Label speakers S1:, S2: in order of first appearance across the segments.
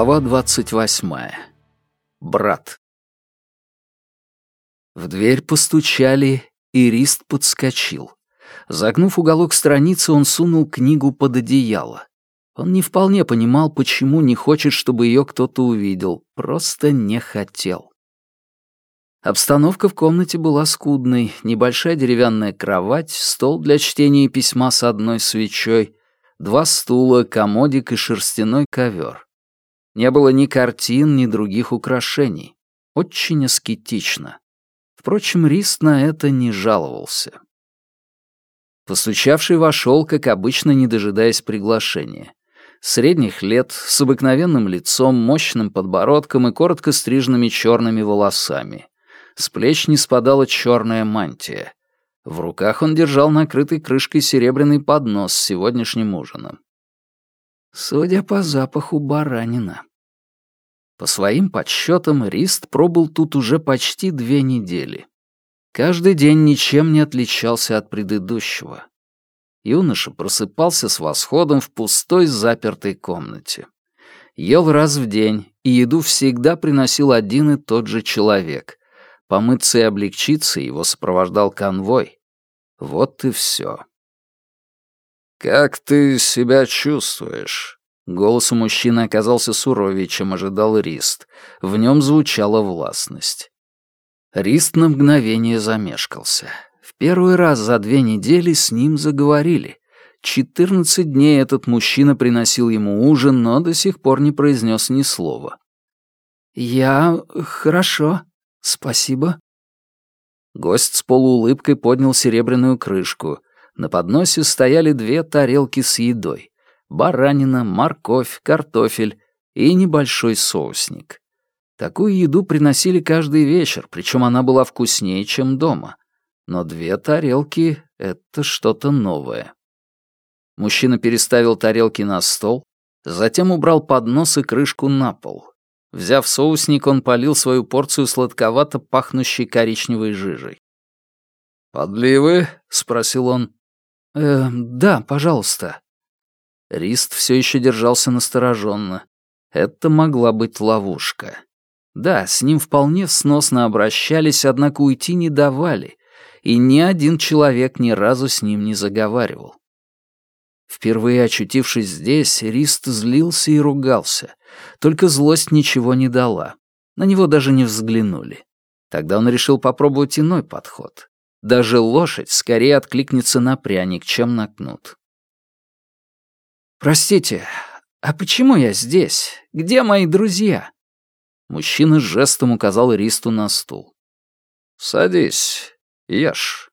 S1: Глава двадцать восьмая. Брат. В дверь постучали, и Рист подскочил. Загнув уголок страницы, он сунул книгу под одеяло. Он не вполне понимал, почему не хочет, чтобы ее кто-то увидел, просто не хотел. Обстановка в комнате была скудной. Небольшая деревянная кровать, стол для чтения письма с одной свечой, два стула, комодик и шерстяной ковер. Не было ни картин, ни других украшений. Очень аскетично. Впрочем, Рист на это не жаловался. Постучавший вошел, как обычно, не дожидаясь приглашения. Средних лет, с обыкновенным лицом, мощным подбородком и коротко стриженными черными волосами. С плеч не спадала черная мантия. В руках он держал накрытый крышкой серебряный поднос с сегодняшним ужином. Судя по запаху баранина. По своим подсчетам, Рист пробыл тут уже почти две недели. Каждый день ничем не отличался от предыдущего. Юноша просыпался с восходом в пустой запертой комнате. Ел раз в день, и еду всегда приносил один и тот же человек. Помыться и облегчиться его сопровождал конвой. Вот и все. «Как ты себя чувствуешь?» Голос у мужчины оказался суровее, чем ожидал Рист. В нем звучала властность. Рист на мгновение замешкался. В первый раз за две недели с ним заговорили. Четырнадцать дней этот мужчина приносил ему ужин, но до сих пор не произнес ни слова. «Я... хорошо. Спасибо». Гость с полуулыбкой поднял серебряную крышку — на подносе стояли две тарелки с едой. Баранина, морковь, картофель и небольшой соусник. Такую еду приносили каждый вечер, причем она была вкуснее, чем дома. Но две тарелки — это что-то новое. Мужчина переставил тарелки на стол, затем убрал поднос и крышку на пол. Взяв соусник, он полил свою порцию сладковато пахнущей коричневой жижей. «Подливы?» — спросил он. «Э, да, пожалуйста». Рист все еще держался настороженно. Это могла быть ловушка. Да, с ним вполне сносно обращались, однако уйти не давали, и ни один человек ни разу с ним не заговаривал. Впервые очутившись здесь, Рист злился и ругался. Только злость ничего не дала. На него даже не взглянули. Тогда он решил попробовать иной подход. Даже лошадь скорее откликнется на пряник, чем на кнут. «Простите, а почему я здесь? Где мои друзья?» Мужчина жестом указал Ристу на стул. «Садись, ешь,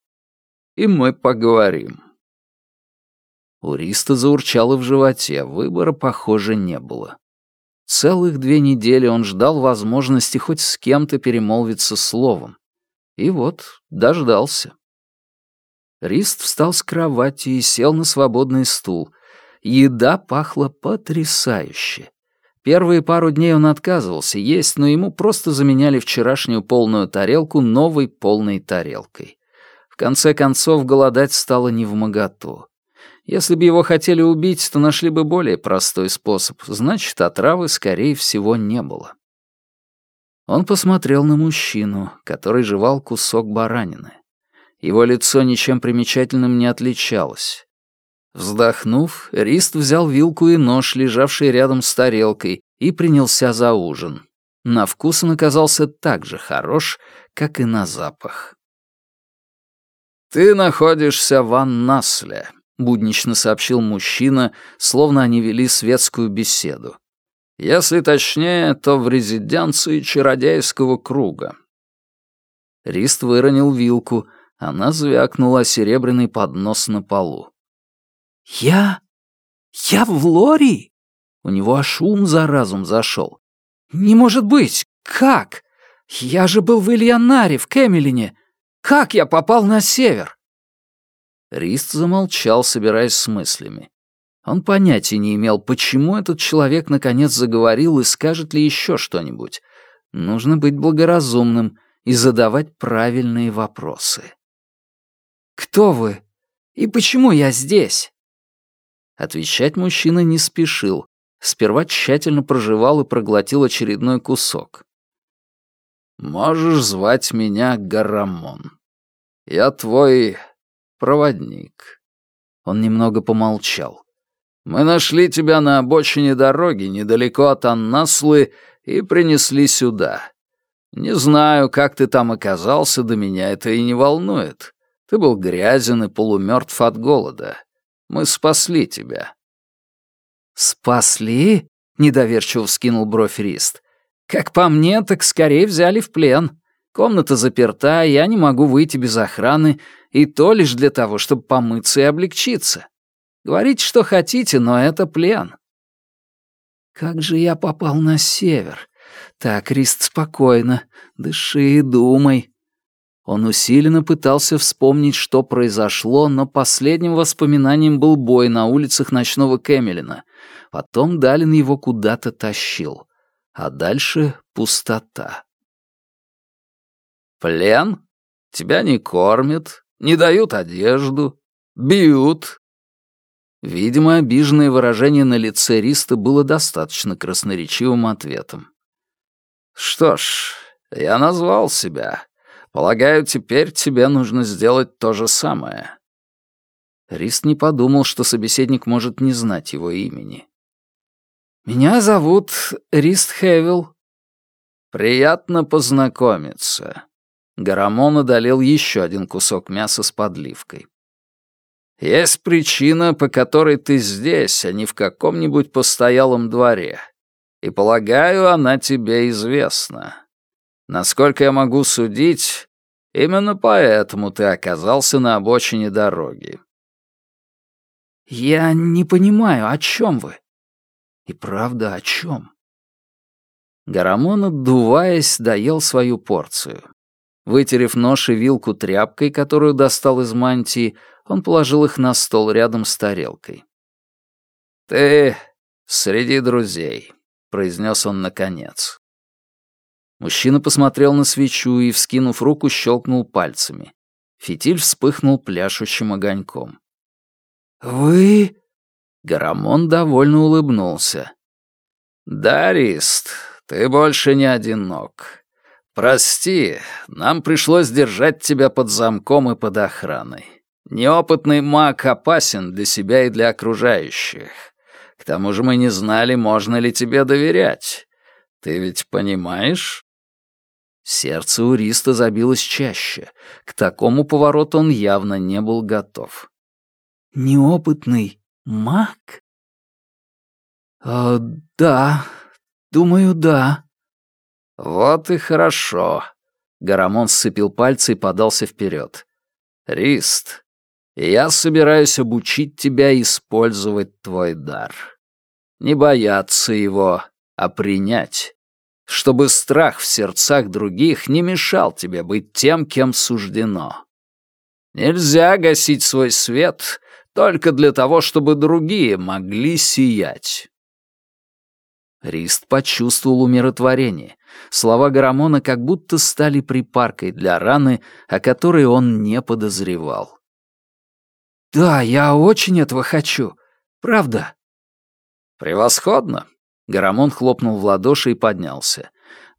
S1: и мы поговорим». У Риста заурчало в животе, выбора, похоже, не было. Целых две недели он ждал возможности хоть с кем-то перемолвиться словом. И вот дождался. Рист встал с кровати и сел на свободный стул. Еда пахла потрясающе. Первые пару дней он отказывался есть, но ему просто заменяли вчерашнюю полную тарелку новой полной тарелкой. В конце концов, голодать стало невмоготу. Если бы его хотели убить, то нашли бы более простой способ, значит, отравы, скорее всего, не было. Он посмотрел на мужчину, который жевал кусок баранины. Его лицо ничем примечательным не отличалось. Вздохнув, Рист взял вилку и нож, лежавший рядом с тарелкой, и принялся за ужин. На вкус он оказался так же хорош, как и на запах. «Ты находишься в Аннасле», — буднично сообщил мужчина, словно они вели светскую беседу. Если точнее, то в резиденции чародейского круга. Рист выронил вилку, она звякнула серебряный поднос на полу. «Я? Я в Лори?» У него аж ум за разум зашел. «Не может быть! Как? Я же был в Ильянаре, в Кэмелине. Как я попал на север?» Рист замолчал, собираясь с мыслями. Он понятия не имел, почему этот человек наконец заговорил и скажет ли еще что-нибудь. Нужно быть благоразумным и задавать правильные вопросы. «Кто вы? И почему я здесь?» Отвечать мужчина не спешил. Сперва тщательно прожевал и проглотил очередной кусок. «Можешь звать меня Гарамон. Я твой проводник». Он немного помолчал. «Мы нашли тебя на обочине дороги, недалеко от Аннаслы, и принесли сюда. Не знаю, как ты там оказался, до меня это и не волнует. Ты был грязен и полумертв от голода. Мы спасли тебя».
S2: «Спасли?» — недоверчиво вскинул бровь Рист. «Как по мне, так скорее взяли в плен. Комната заперта, я не могу выйти без охраны, и то лишь для того, чтобы помыться и облегчиться. Говорите, что хотите, но это плен». «Как же я попал на север? Так, Рист, спокойно. Дыши и думай. Он усиленно пытался вспомнить, что произошло, но последним воспоминанием был бой на улицах ночного Кэмелина. Потом Далин его куда-то тащил. А дальше пустота.
S1: «Плен? Тебя не кормят, не дают одежду, бьют». Видимо, обиженное выражение на лице Риста было достаточно красноречивым ответом. «Что ж, я назвал себя. Полагаю, теперь тебе нужно сделать то же самое». Рист не подумал, что собеседник может не знать его имени.
S2: «Меня зовут Рист Хевилл».
S1: «Приятно познакомиться». Гарамон одолел еще один кусок мяса с подливкой. «Есть причина, по которой ты здесь, а не в каком-нибудь постоялом дворе. И, полагаю, она тебе известна. Насколько я могу судить, именно поэтому ты оказался на обочине дороги.
S2: Я не понимаю, о чем вы? И правда, о чем?
S1: Гарамон, отдуваясь, доел свою порцию. Вытерев нож и вилку тряпкой, которую достал из мантии, он положил их на стол рядом с тарелкой. «Ты среди друзей», — произнес он наконец. Мужчина посмотрел на свечу и, вскинув руку, щелкнул пальцами. Фитиль вспыхнул пляшущим огоньком.
S2: «Вы...»
S1: Гарамон довольно улыбнулся. «Да, Рист, ты больше не одинок. Прости, нам пришлось держать тебя под замком и под охраной. Неопытный маг опасен для себя и для окружающих. К тому же мы не знали, можно ли тебе доверять. Ты ведь понимаешь?» Сердце у Риста забилось чаще. К такому повороту он явно не был готов.
S2: «Неопытный маг?» «Э, «Да, думаю, да».
S1: «Вот и хорошо». Гарамон сцепил пальцы и подался вперед. «Рист, я собираюсь обучить тебя использовать твой дар. Не бояться его, а принять чтобы страх в сердцах других не мешал тебе быть тем, кем суждено. Нельзя гасить свой свет только для того, чтобы другие могли сиять. Рист почувствовал умиротворение. Слова Гарамона как будто стали припаркой для раны, о которой он не подозревал.
S2: «Да, я очень этого хочу. Правда?»
S1: «Превосходно. Гарамон хлопнул в ладоши и поднялся.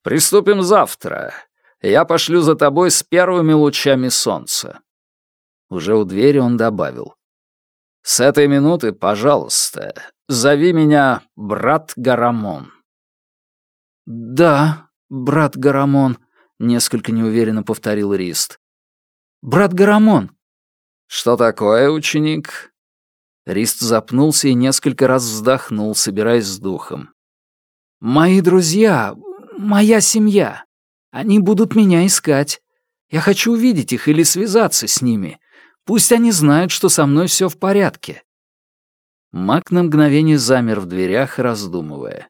S1: «Приступим завтра. Я пошлю за тобой с первыми лучами солнца». Уже у двери он добавил. «С этой минуты, пожалуйста, зови меня брат Гарамон».
S2: «Да, брат Гарамон», — несколько неуверенно повторил Рист. «Брат Гарамон».
S1: «Что такое, ученик?» Рист запнулся и несколько раз вздохнул, собираясь с духом.
S2: «Мои друзья, моя семья. Они будут меня искать. Я хочу увидеть их или связаться с ними. Пусть они знают, что со мной все в порядке».
S1: Мак на мгновение замер в дверях, раздумывая.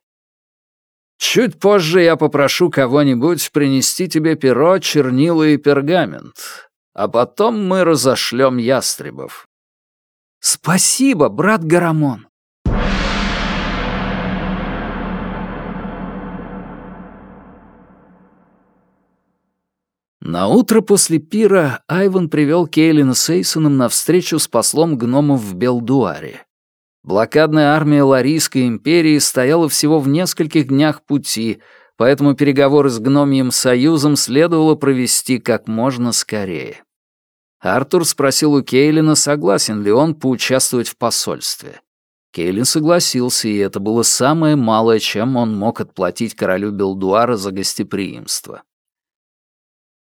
S1: «Чуть позже я попрошу кого-нибудь принести тебе перо, чернила и пергамент, а потом мы разошлем ястребов».
S2: «Спасибо, брат Гарамон!»
S1: На утро после пира Айван привел Кейлина с Эйсоном на встречу с послом гномов в Белдуаре. Блокадная армия Ларийской империи стояла всего в нескольких днях пути, поэтому переговоры с Гномием Союзом следовало провести как можно скорее. Артур спросил у Кейлина, согласен ли он поучаствовать в посольстве. Кейлин согласился, и это было самое малое, чем он мог отплатить королю Белдуара за гостеприимство.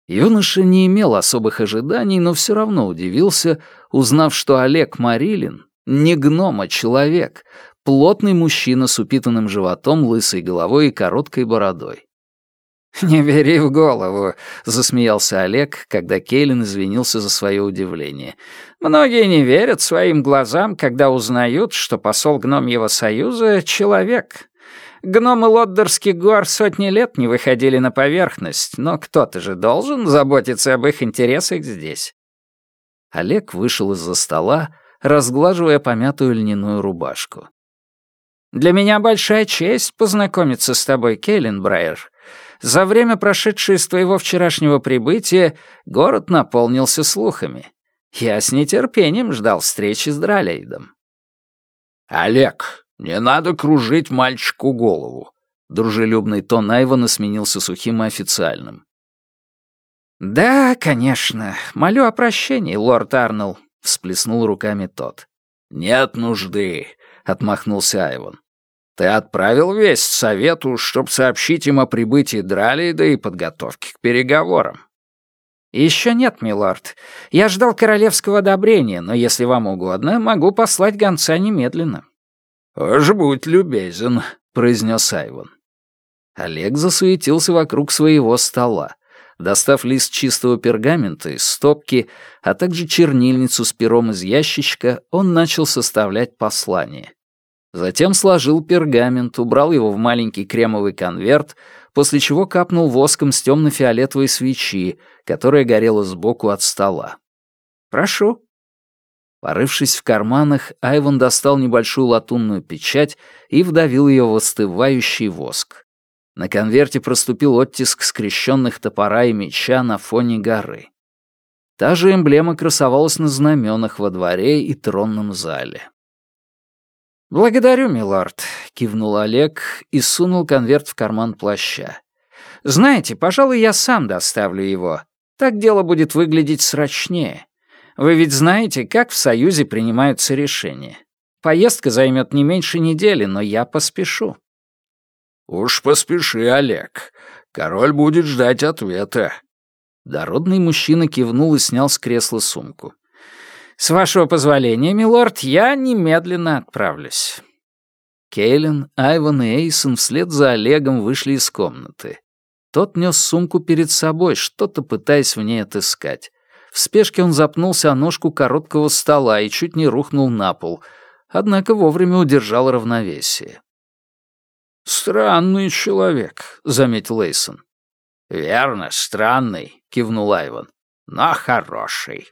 S1: Юноша не имел особых ожиданий, но все равно удивился, узнав, что Олег Марилин не гном, а человек, плотный мужчина с упитанным животом, лысой головой и короткой бородой. «Не бери в голову», — засмеялся Олег, когда Кейлин извинился за свое удивление. «Многие не верят своим глазам, когда узнают, что посол Гномьего Союза — человек. Гномы Лоддерских гор сотни лет не выходили на поверхность, но кто-то же должен заботиться об их интересах здесь». Олег вышел из-за стола, разглаживая помятую льняную рубашку. «Для меня большая честь познакомиться с тобой, Кейлин Брайер», за время, прошедшее с твоего вчерашнего прибытия, город наполнился слухами. Я с нетерпением ждал встречи с Дралейдом».
S3: «Олег, не надо кружить мальчику голову», — дружелюбный тон Айвана сменился сухим и официальным.
S2: «Да, конечно. Молю о прощении, лорд Арнелл», — всплеснул руками тот.
S3: «Нет нужды», — отмахнулся Айван. Ты отправил весть совету, чтобы сообщить им о прибытии Дралида и подготовке к переговорам.
S2: Еще нет, милорд. Я ждал королевского одобрения, но если вам угодно, могу послать гонца немедленно.
S3: «Уж будь любезен», — произнес Айвон.
S1: Олег засуетился вокруг своего стола. Достав лист чистого пергамента из стопки, а также чернильницу с пером из ящичка, он начал составлять послание. Затем сложил пергамент, убрал его в маленький кремовый конверт, после чего капнул воском с темно-фиолетовой свечи, которая горела сбоку от стола.
S2: «Прошу».
S1: Порывшись в карманах, Айван достал небольшую латунную печать и вдавил ее в остывающий воск. На конверте проступил оттиск скрещенных топора и меча на фоне горы. Та же эмблема красовалась на знаменах во дворе и тронном зале.
S2: «Благодарю, милорд», — кивнул Олег и сунул конверт в карман плаща. «Знаете, пожалуй, я сам доставлю его. Так дело будет выглядеть срочнее. Вы ведь знаете, как в Союзе принимаются решения. Поездка займет не меньше недели, но я поспешу».
S3: «Уж поспеши, Олег. Король будет ждать ответа».
S1: Дородный мужчина кивнул и снял с кресла сумку.
S2: «С вашего позволения, милорд, я немедленно отправлюсь».
S1: Кейлин, Айван и Эйсон вслед за Олегом вышли из комнаты. Тот нес сумку перед собой, что-то пытаясь в ней отыскать. В спешке он запнулся о ножку короткого стола и чуть не рухнул на пол, однако вовремя удержал равновесие.
S3: «Странный человек», — заметил Эйсон.
S2: «Верно, странный», — кивнул Айван, — «но хороший».